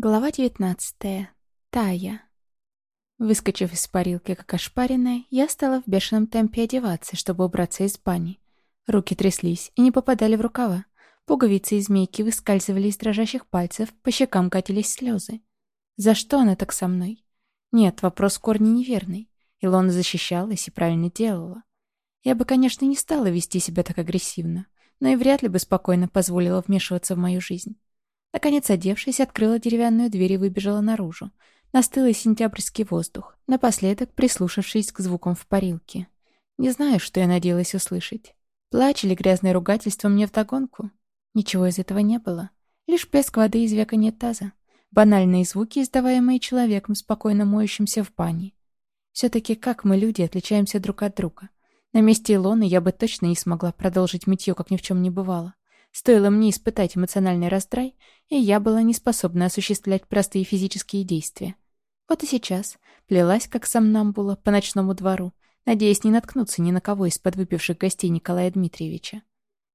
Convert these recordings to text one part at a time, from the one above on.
Глава 19. Тая. Выскочив из парилки как ошпаренная, я стала в бешеном темпе одеваться, чтобы убраться из бани. Руки тряслись и не попадали в рукава. Пуговицы и змейки выскальзывали из дрожащих пальцев, по щекам катились слезы. За что она так со мной? Нет, вопрос в корне неверный. Илона защищалась и правильно делала. Я бы, конечно, не стала вести себя так агрессивно, но и вряд ли бы спокойно позволила вмешиваться в мою жизнь. Наконец, одевшись, открыла деревянную дверь и выбежала наружу. Настылый сентябрьский воздух, напоследок прислушавшись к звукам в парилке. Не знаю, что я надеялась услышать. Плач или грязное ругательство мне вдогонку? Ничего из этого не было. Лишь плеск воды из века нет таза. Банальные звуки, издаваемые человеком, спокойно моющимся в бане. Все-таки как мы, люди, отличаемся друг от друга. На месте Илоны я бы точно не смогла продолжить мытье, как ни в чем не бывало. Стоило мне испытать эмоциональный раздрай, и я была не способна осуществлять простые физические действия. Вот и сейчас плелась, как сам Намбула, по ночному двору, надеясь не наткнуться ни на кого из подвыпивших гостей Николая Дмитриевича.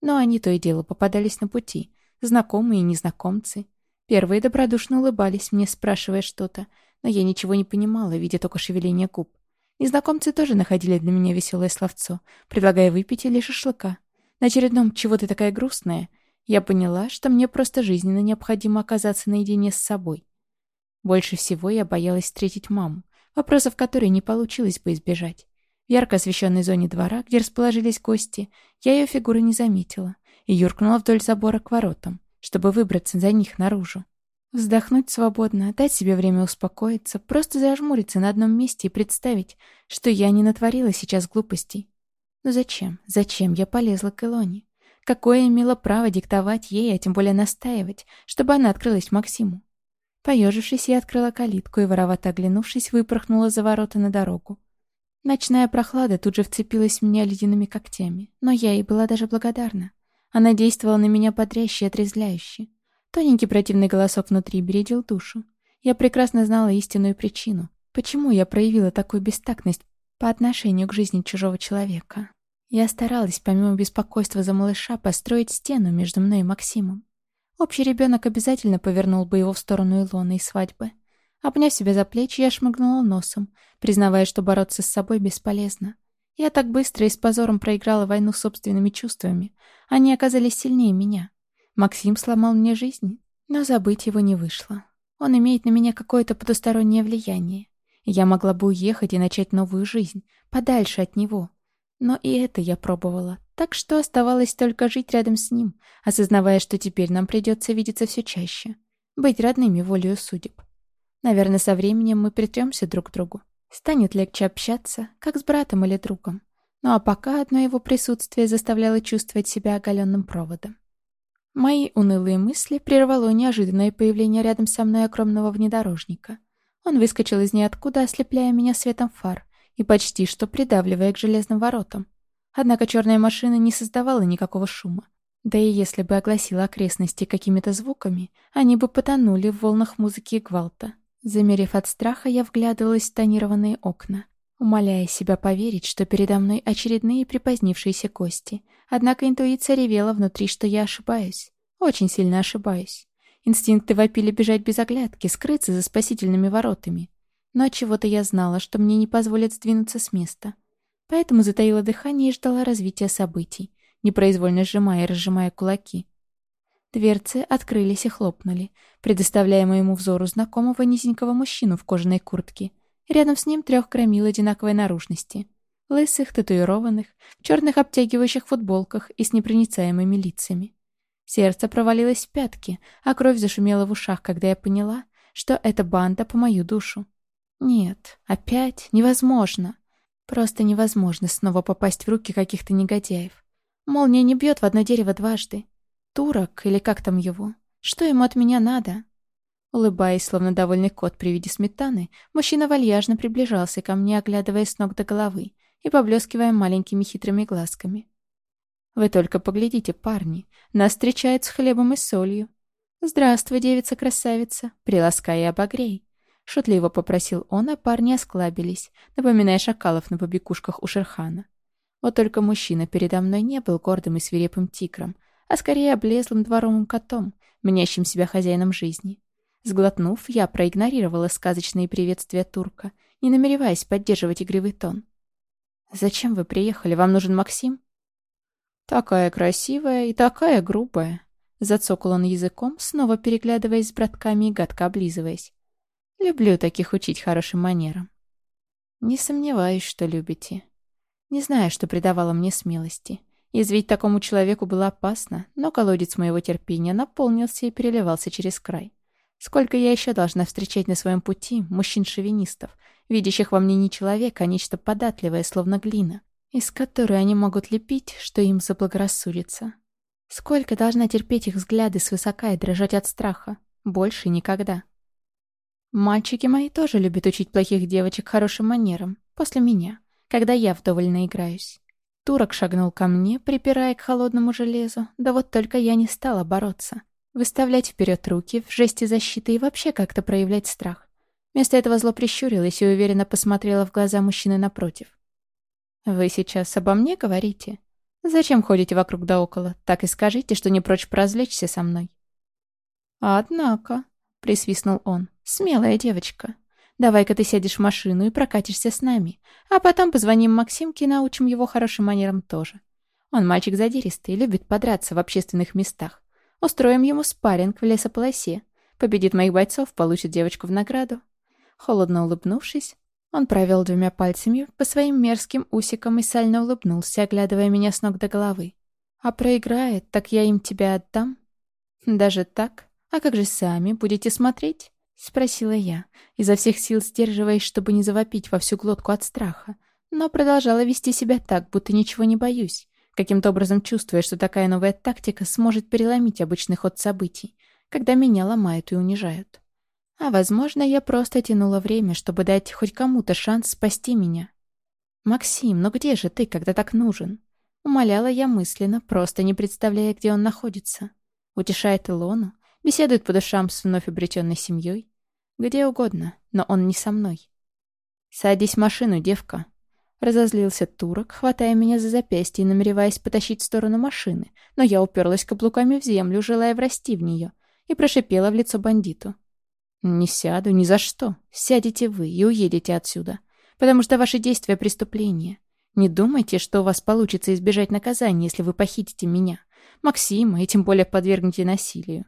Но они то и дело попадались на пути, знакомые и незнакомцы. Первые добродушно улыбались мне, спрашивая что-то, но я ничего не понимала, видя только шевеление губ. Незнакомцы тоже находили для меня веселое словцо, предлагая выпить или шашлыка. На очередном «Чего ты такая грустная?» я поняла, что мне просто жизненно необходимо оказаться наедине с собой. Больше всего я боялась встретить маму, вопросов которой не получилось бы избежать. В ярко освещенной зоне двора, где расположились гости, я ее фигуры не заметила и юркнула вдоль забора к воротам, чтобы выбраться за них наружу. Вздохнуть свободно, дать себе время успокоиться, просто зажмуриться на одном месте и представить, что я не натворила сейчас глупостей. Но зачем? Зачем я полезла к Илоне? Какое имело право диктовать ей, а тем более настаивать, чтобы она открылась Максиму? Поежившись, я открыла калитку и, воровато оглянувшись, выпорхнула за ворота на дорогу. Ночная прохлада тут же вцепилась в меня ледяными когтями, но я ей была даже благодарна. Она действовала на меня бодряще и отрезвляюще. Тоненький противный голосок внутри бередил душу. Я прекрасно знала истинную причину, почему я проявила такую бестактность по отношению к жизни чужого человека. Я старалась, помимо беспокойства за малыша, построить стену между мной и Максимом. Общий ребенок обязательно повернул бы его в сторону Илоны и свадьбы. Обняв себя за плечи, я шмыгнула носом, признавая, что бороться с собой бесполезно. Я так быстро и с позором проиграла войну собственными чувствами. Они оказались сильнее меня. Максим сломал мне жизнь, но забыть его не вышло. Он имеет на меня какое-то потустороннее влияние. Я могла бы уехать и начать новую жизнь, подальше от него. Но и это я пробовала, так что оставалось только жить рядом с ним, осознавая, что теперь нам придется видеться все чаще. Быть родными волею судеб. Наверное, со временем мы притремся друг к другу. Станет легче общаться, как с братом или другом. Ну а пока одно его присутствие заставляло чувствовать себя оголенным проводом. Мои унылые мысли прервало неожиданное появление рядом со мной огромного внедорожника — он выскочил из ниоткуда, ослепляя меня светом фар и почти что придавливая к железным воротам. Однако черная машина не создавала никакого шума. Да и если бы огласила окрестности какими-то звуками, они бы потонули в волнах музыки и гвалта. Замерев от страха, я вглядывалась в тонированные окна, умоляя себя поверить, что передо мной очередные припозднившиеся кости. Однако интуиция ревела внутри, что я ошибаюсь. Очень сильно ошибаюсь. Инстинкты вопили бежать без оглядки, скрыться за спасительными воротами. Но от чего то я знала, что мне не позволят сдвинуться с места. Поэтому затаила дыхание и ждала развития событий, непроизвольно сжимая и разжимая кулаки. Дверцы открылись и хлопнули, предоставляя моему взору знакомого низенького мужчину в кожаной куртке. Рядом с ним трех громил одинаковой наружности. Лысых, татуированных, в черных обтягивающих футболках и с непроницаемыми лицами. Сердце провалилось в пятки, а кровь зашумела в ушах, когда я поняла, что это банда по мою душу. Нет, опять невозможно. Просто невозможно снова попасть в руки каких-то негодяев. Молния не бьет в одно дерево дважды. Турок, или как там его? Что ему от меня надо? Улыбаясь, словно довольный кот при виде сметаны, мужчина вальяжно приближался ко мне, оглядывая с ног до головы и поблескивая маленькими хитрыми глазками. Вы только поглядите, парни. Нас встречают с хлебом и солью. «Здравствуй, девица-красавица, приласкай и обогрей», — шутливо попросил он, а парни осклабились, напоминая шакалов на побегушках у Шерхана. Вот только мужчина передо мной не был гордым и свирепым тигром, а скорее облезлым дворовым котом, мнящим себя хозяином жизни. Сглотнув, я проигнорировала сказочные приветствия турка, не намереваясь поддерживать игривый тон. «Зачем вы приехали? Вам нужен Максим?» «Такая красивая и такая грубая», — зацокал он языком, снова переглядываясь с братками и гадко облизываясь. «Люблю таких учить хорошим манерам». «Не сомневаюсь, что любите. Не знаю, что придавало мне смелости. Извить такому человеку было опасно, но колодец моего терпения наполнился и переливался через край. Сколько я еще должна встречать на своем пути мужчин-шовинистов, видящих во мне не человека, а нечто податливое, словно глина, из которой они могут лепить, что им заблагорассудится. Сколько должна терпеть их взгляды свысока и дрожать от страха? Больше никогда. Мальчики мои тоже любят учить плохих девочек хорошим манерам, после меня, когда я вдоволь наиграюсь. Турок шагнул ко мне, припирая к холодному железу, да вот только я не стала бороться. Выставлять вперед руки в жесте защиты и вообще как-то проявлять страх. Вместо этого зло прищурилась и уверенно посмотрела в глаза мужчины напротив. «Вы сейчас обо мне говорите? Зачем ходите вокруг да около? Так и скажите, что не прочь поразвлечься со мной». «Однако», — присвистнул он, — «смелая девочка. Давай-ка ты сядешь в машину и прокатишься с нами. А потом позвоним Максимке и научим его хорошим манерам тоже. Он мальчик задиристый, любит подраться в общественных местах. Устроим ему спарринг в лесополосе. Победит моих бойцов, получит девочку в награду. Холодно улыбнувшись, он провел двумя пальцами по своим мерзким усикам и сально улыбнулся, оглядывая меня с ног до головы. «А проиграет, так я им тебя отдам?» «Даже так? А как же сами будете смотреть?» — спросила я, изо всех сил сдерживаясь, чтобы не завопить во всю глотку от страха, но продолжала вести себя так, будто ничего не боюсь, каким-то образом чувствуя, что такая новая тактика сможет переломить обычный ход событий, когда меня ломают и унижают. А, возможно, я просто тянула время, чтобы дать хоть кому-то шанс спасти меня. «Максим, ну где же ты, когда так нужен?» Умоляла я мысленно, просто не представляя, где он находится. Утешает Илону, беседует по душам с вновь обретенной семьей. Где угодно, но он не со мной. «Садись в машину, девка». Разозлился турок, хватая меня за запястье и намереваясь потащить в сторону машины, но я уперлась каблуками в землю, желая врасти в нее, и прошипела в лицо бандиту. «Не сяду ни за что. Сядете вы и уедете отсюда, потому что ваши действия — преступление. Не думайте, что у вас получится избежать наказания, если вы похитите меня, Максима, и тем более подвергнете насилию.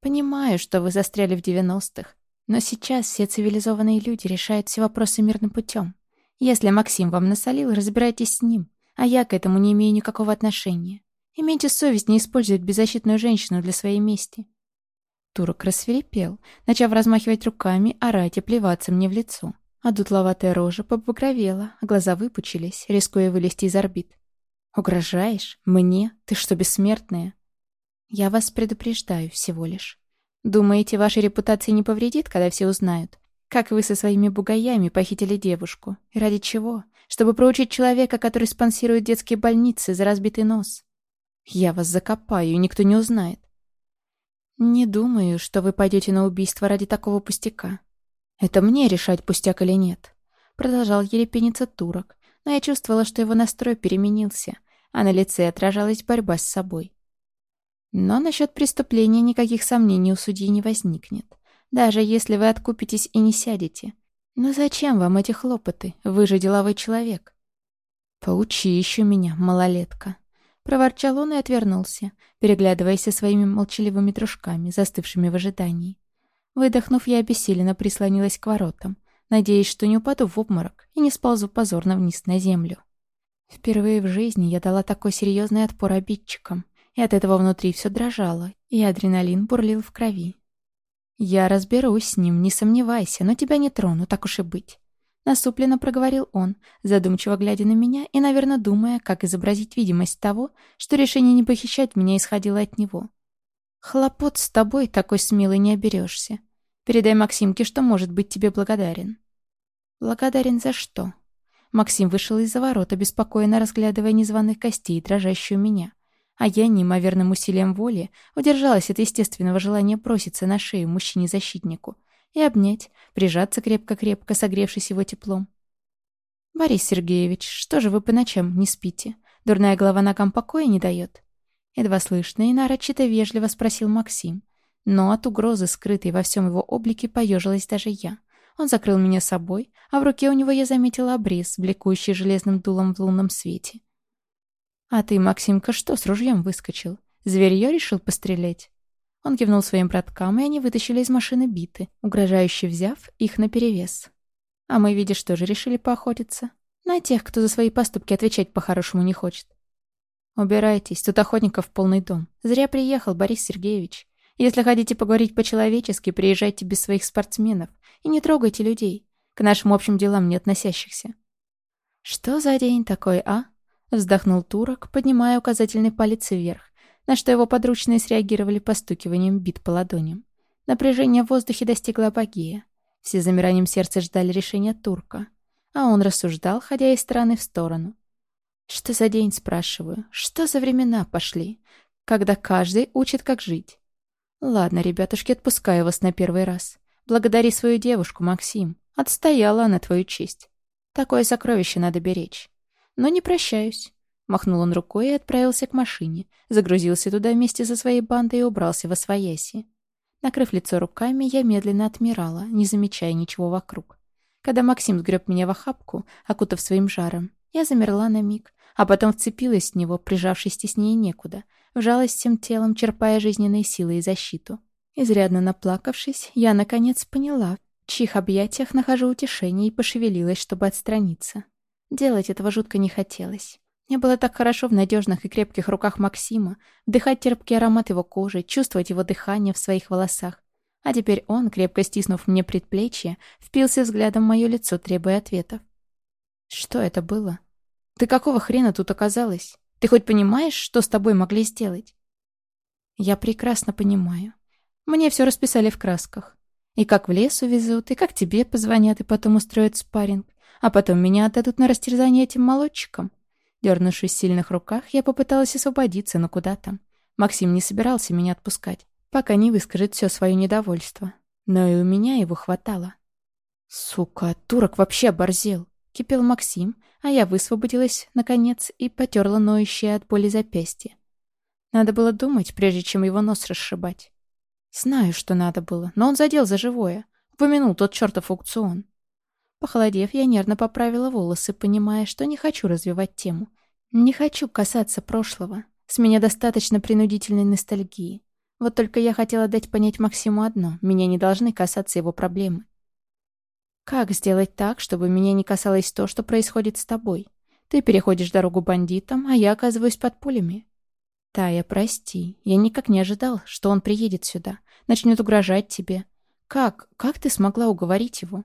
Понимаю, что вы застряли в девяностых, но сейчас все цивилизованные люди решают все вопросы мирным путем. Если Максим вам насолил, разбирайтесь с ним, а я к этому не имею никакого отношения. Имейте совесть не использовать беззащитную женщину для своей мести. Турок рассверепел, начав размахивать руками, орать и плеваться мне в лицо. А дутловатая рожа побагровела, а глаза выпучились, рискуя вылезти из орбит. «Угрожаешь? Мне? Ты что, бессмертная?» Я вас предупреждаю всего лишь. Думаете, вашей репутации не повредит, когда все узнают? Как вы со своими бугаями похитили девушку? И ради чего? Чтобы проучить человека, который спонсирует детские больницы за разбитый нос. Я вас закопаю, и никто не узнает. Не думаю, что вы пойдете на убийство ради такого пустяка. Это мне решать, пустяк или нет. Продолжал ерепениться турок, но я чувствовала, что его настрой переменился, а на лице отражалась борьба с собой. Но насчет преступления никаких сомнений у судьи не возникнет. Даже если вы откупитесь и не сядете. Но зачем вам эти хлопоты? Вы же деловой человек. Поучи еще меня, малолетка. Проворчал он и отвернулся, переглядываясь со своими молчаливыми дружками, застывшими в ожидании. Выдохнув, я обессиленно прислонилась к воротам, надеясь, что не упаду в обморок и не сползу позорно вниз на землю. Впервые в жизни я дала такой серьезный отпор обидчикам, и от этого внутри все дрожало, и адреналин бурлил в крови. «Я разберусь с ним, не сомневайся, но тебя не трону, так уж и быть». Насупленно проговорил он, задумчиво глядя на меня и, наверное, думая, как изобразить видимость того, что решение не похищать меня исходило от него. «Хлопот с тобой такой смелый не оберешься. Передай Максимке, что может быть тебе благодарен». «Благодарен за что?» Максим вышел из-за ворот, обеспокоенно разглядывая незваных гостей, дрожащую меня. А я неимоверным усилием воли удержалась от естественного желания броситься на шею мужчине-защитнику и обнять, прижаться крепко-крепко, согревшись его теплом. «Борис Сергеевич, что же вы по ночам не спите? Дурная голова ногам покоя не дает?» Едва слышно и нарочито вежливо спросил Максим, Но от угрозы, скрытой во всем его облике, поежилась даже я. Он закрыл меня собой, а в руке у него я заметила обрез, бликующий железным дулом в лунном свете. «А ты, Максимка, что с ружьем выскочил? Зверье решил пострелять?» Он кивнул своим браткам, и они вытащили из машины биты, угрожающе взяв их наперевес. А мы, видишь, тоже решили поохотиться. На тех, кто за свои поступки отвечать по-хорошему не хочет. «Убирайтесь, тут охотников полный дом. Зря приехал, Борис Сергеевич. Если хотите поговорить по-человечески, приезжайте без своих спортсменов и не трогайте людей, к нашим общим делам не относящихся». «Что за день такой, а?» Вздохнул турок, поднимая указательный палец вверх, на что его подручные среагировали постукиванием бит по ладоням. Напряжение в воздухе достигло апогея. Все замиранием сердца ждали решения турка. А он рассуждал, ходя из стороны в сторону. Что за день, спрашиваю? Что за времена пошли? Когда каждый учит, как жить. Ладно, ребятушки, отпускаю вас на первый раз. Благодари свою девушку, Максим. Отстояла она твою честь. Такое сокровище надо беречь. Но не прощаюсь. Махнул он рукой и отправился к машине. Загрузился туда вместе со своей бандой и убрался во свояси. Накрыв лицо руками, я медленно отмирала, не замечая ничего вокруг. Когда Максим сгреб меня в охапку, окутав своим жаром, я замерла на миг, а потом вцепилась в него, прижавшись теснее некуда, вжалась всем телом, черпая жизненные силы и защиту. Изрядно наплакавшись, я, наконец, поняла, в чьих объятиях нахожу утешение и пошевелилась, чтобы отстраниться. Делать этого жутко не хотелось. Мне было так хорошо в надежных и крепких руках Максима, вдыхать терпкий аромат его кожи, чувствовать его дыхание в своих волосах. А теперь он, крепко стиснув мне предплечье, впился взглядом в мое лицо, требуя ответов. Что это было? Ты какого хрена тут оказалась? Ты хоть понимаешь, что с тобой могли сделать? Я прекрасно понимаю. Мне все расписали в красках. И как в лес увезут, и как тебе позвонят, и потом устроят спарринг, а потом меня отдадут на растерзание этим молодчикам. Дернувшись в сильных руках, я попыталась освободиться, но куда там. Максим не собирался меня отпускать, пока не выскажет все свое недовольство. Но и у меня его хватало. Сука, турок вообще оборзел. Кипел Максим, а я высвободилась, наконец, и потерла ноющее от боли запястье. Надо было думать, прежде чем его нос расшибать. Знаю, что надо было, но он задел за живое. Упомянул тот чертов аукцион. Похолодев, я нервно поправила волосы, понимая, что не хочу развивать тему. Не хочу касаться прошлого. С меня достаточно принудительной ностальгии. Вот только я хотела дать понять Максиму одно. Меня не должны касаться его проблемы. Как сделать так, чтобы меня не касалось то, что происходит с тобой? Ты переходишь дорогу бандитам, а я оказываюсь под пулями. Тая, прости. Я никак не ожидал, что он приедет сюда, начнет угрожать тебе. Как? Как ты смогла уговорить его?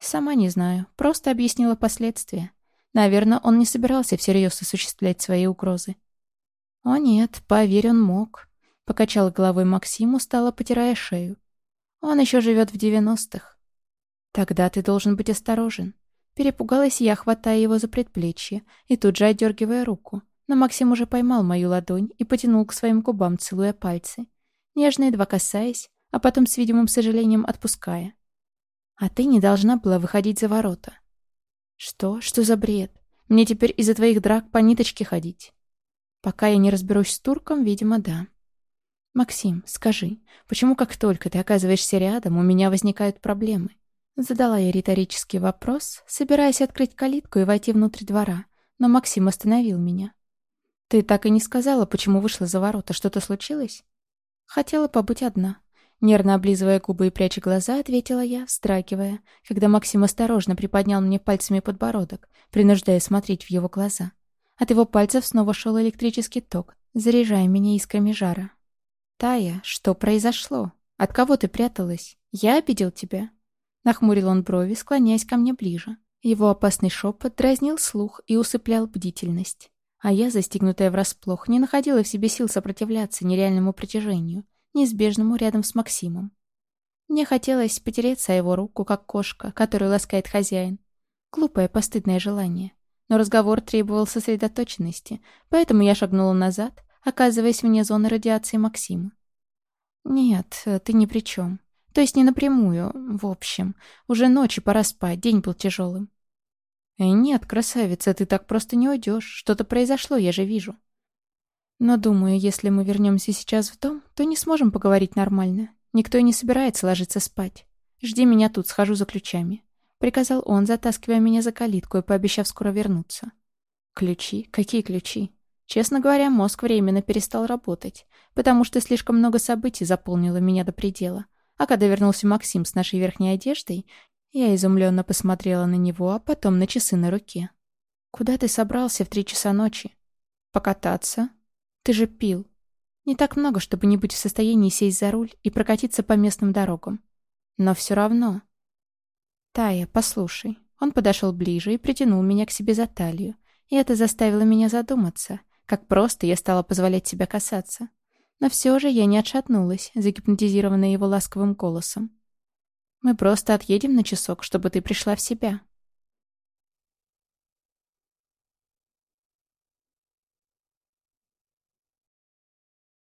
Сама не знаю. Просто объяснила последствия. Наверное, он не собирался всерьез осуществлять свои угрозы. О нет, поверь, он мог. Покачал головой Максим, устало потирая шею. Он еще живет в девяностых. «Тогда ты должен быть осторожен». Перепугалась я, хватая его за предплечье и тут же отдергивая руку. Но Максим уже поймал мою ладонь и потянул к своим губам, целуя пальцы. Нежно едва касаясь, а потом с видимым сожалением отпуская. «А ты не должна была выходить за ворота». «Что? Что за бред? Мне теперь из-за твоих драк по ниточке ходить?» «Пока я не разберусь с турком, видимо, да». «Максим, скажи, почему как только ты оказываешься рядом, у меня возникают проблемы? Задала я риторический вопрос, собираясь открыть калитку и войти внутрь двора, но Максим остановил меня. «Ты так и не сказала, почему вышла за ворота. Что-то случилось?» «Хотела побыть одна». Нервно облизывая губы и пряча глаза, ответила я, встрагивая, когда Максим осторожно приподнял мне пальцами подбородок, принуждая смотреть в его глаза. От его пальцев снова шел электрический ток, заряжая меня искрами жара. «Тая, что произошло? От кого ты пряталась? Я обидел тебя?» Нахмурил он брови, склоняясь ко мне ближе. Его опасный шепот дразнил слух и усыплял бдительность. А я, застигнутая врасплох, не находила в себе сил сопротивляться нереальному притяжению, неизбежному рядом с Максимом. Мне хотелось потереться его руку, как кошка, которую ласкает хозяин. Глупое, постыдное желание. Но разговор требовал сосредоточенности, поэтому я шагнула назад, оказываясь вне зоны радиации Максима. «Нет, ты ни при чем. То есть не напрямую, в общем. Уже ночи пора спать, день был тяжелым. «Эй, нет, красавица, ты так просто не уйдешь. Что-то произошло, я же вижу». Но думаю, если мы вернемся сейчас в дом, то не сможем поговорить нормально. Никто и не собирается ложиться спать. Жди меня тут, схожу за ключами. Приказал он, затаскивая меня за калитку и пообещав скоро вернуться. Ключи? Какие ключи? Честно говоря, мозг временно перестал работать, потому что слишком много событий заполнило меня до предела. А когда вернулся Максим с нашей верхней одеждой, я изумленно посмотрела на него, а потом на часы на руке. «Куда ты собрался в три часа ночи?» «Покататься?» «Ты же пил. Не так много, чтобы не быть в состоянии сесть за руль и прокатиться по местным дорогам. Но все равно...» «Тая, послушай». Он подошел ближе и притянул меня к себе за талию, и это заставило меня задуматься, как просто я стала позволять себя касаться. Но все же я не отшатнулась, загипнотизированная его ласковым голосом. «Мы просто отъедем на часок, чтобы ты пришла в себя».